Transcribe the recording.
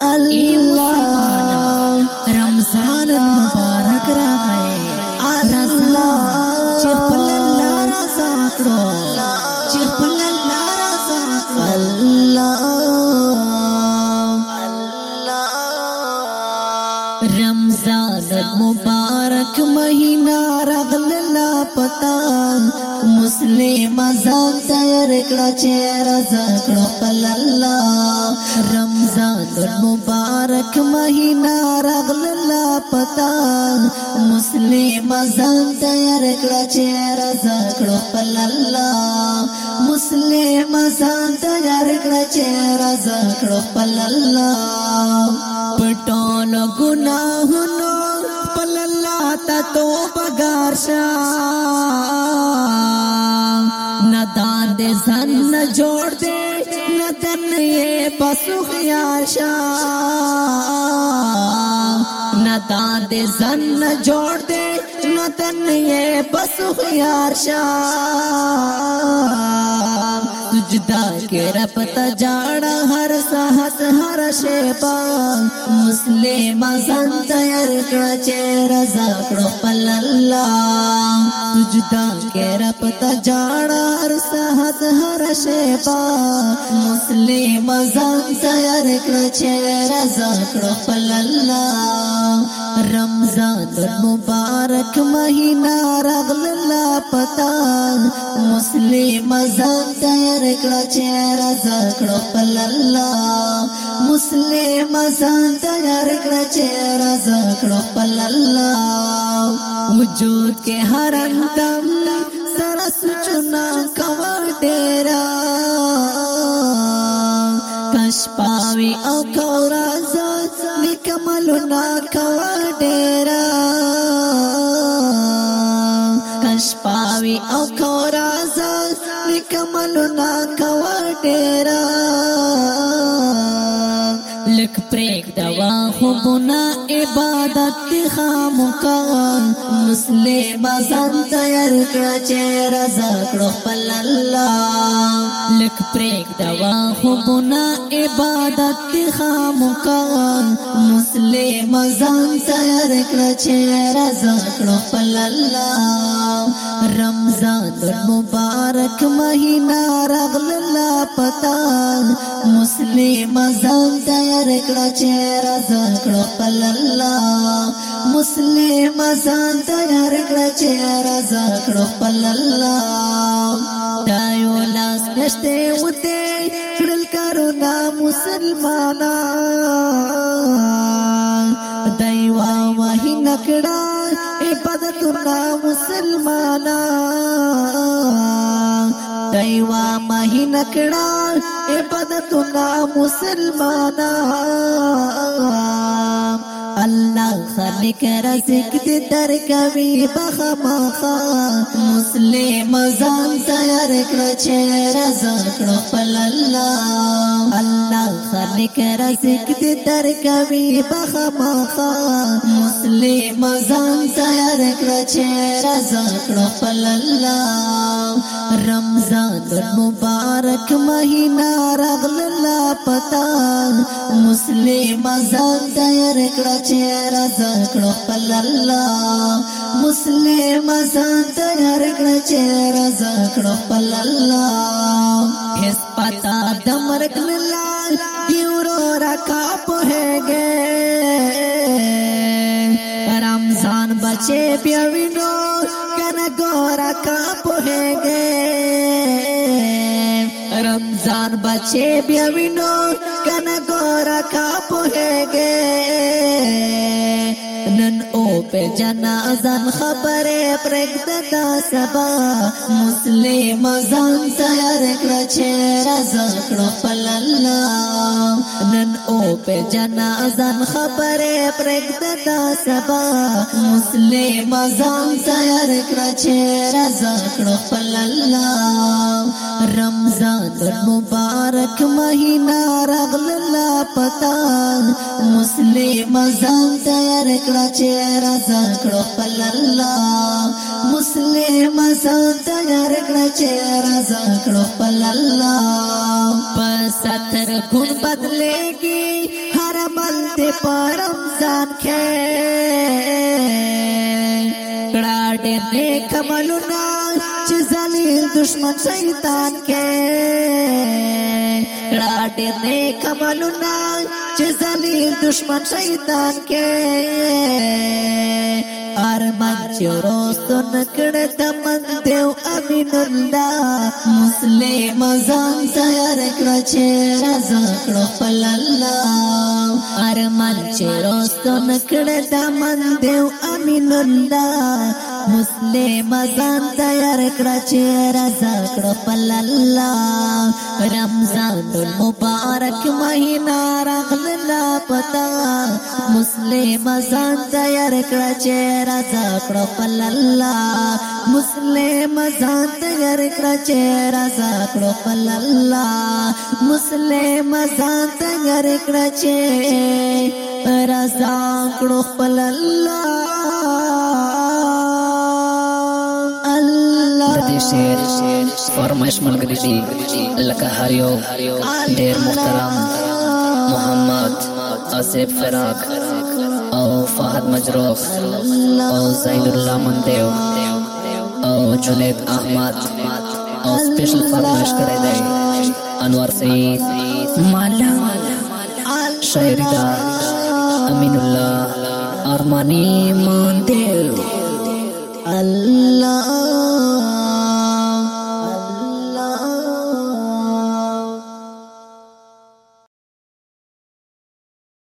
الله رمضان مبارک راغی الله چې خپل لار ساتو چې خپل لار ساتو الله رمضان مبارک مہینہ راغله پتا مسلم ځان تیار کړه چې رضا کړه خپل الله رمضان مبارک مہینہ راغل الله پتا مسلم ځان تیار کړه چې رضا کړه خپل الله مسلم ځان تیار کړه چې رضا کړه خپل الله پټون ګناهونو خپل الله ته توبه ګارشه شاہ نہ زن نہ جوڑ دے نہ تن یہ خیار شاہ تجدا کر پتا جاڑا ہر سہت ہر شیپا مسلم تیر چیر سیر پل اللہ پتا جاڑا ہر ساحت ہر شیپا مسلم تیر مزن چیر رضا پل اللہ رمضان مبارک مہینہ رغل اللہ پتا مسلم مزن تیر کړه چې رضا کړه پل الله مسلم ځان تیار کړه چې رضا کړه پل الله وجود کې هر دم سره سچنا کور ډیرا کش پاوي او کور ازاد نکملو نا کور ډیرا شپاوي او کورا زال نکملو نا کور ډیرا شرک پریک دوا خوبنا عبادت خاموکا مسلم بازان تیار کړه چې رضا کړو خپل الله لک پریک دوا خوبنا عبادت خاموکا مسلم بازان تیار کړه چې رضا کړو خپل الله رمضان مبارک مہینہ رغل لا پتا مسلم ځان تیار کړه چې رضا کړه پل الله مسلم ځان تیار کړه چې رضا کړه پل الله دایو لاس نشته وته کړل کرونا مسلمانان دایو وه نکړه عبادت الله مسلمانان دیوا مهین کړه عبادتونه مسلمانان الله خالق رزق دې درکوي بخمخا مسلم ځان تیار کړ چې رزق کړو خپل الله الله خالق رزق دې درکوي بخمخا مسلم ځان تیار کړ چې رزق کړو خپل الله رمضان مبارک مہینہ راغل لا پتا مسلم ځان تیار کړ چہرہ سکڑوں پہ مسلم چیرا پہ رک ملاپ ہے گے رمضان بچے پینو کن گور کاب کا گے رمضان بچے پینو کن گور کاپ ہے گے په جنا ځان خبره پرګد دا سبا مسلم ځان تیار کړ چې رضا کړو په الله نن او په جنا ځان خبره پرګد دا سبا مسلم ځان تیار کړ چې رضا کړو په الله رم رمضان مبارک مہینہ رغل لا پتا مسلم ازان تیار کڑا چیر ازان کڑو پل اللہ مسلم ازان تیار کڑا چیر ازان کڑو پل اللہ پسطر کن بدلے گی ہر بلتے پر رمضان کھے کڑا دینے کملو نہ چې ذلیل دشمن شیطان کې راډې نه کملونه چې ذلیل دشمن شیطان کې ارمان چې روستن کړه د من دیو امین الله مسلم ځان تیار کړه چې رضا کړه خپل الله ارمان چې روستن کړه د من دیو امین الله مسلم ځان تیار کړه چې رضا کړه پل الله رمضان المبارک مہینہ راغلا پتا مسلم ځان تیار کړه چې رضا کړه پل الله مسلم ځان تیار کړه چې رضا کړه پل الله مسلم ځان تیار کړه چې رضا کړه پل الله Desir Ormais Malgridi Laka Hario Dear Muhtaram Muhammad Asif Firak O Fahad Majrof O Zainullah Mandev O Junaid Ahmad O Special Farmash Karede Anwar Saeed Mala Shairida Aminullah Armani Mandev Allah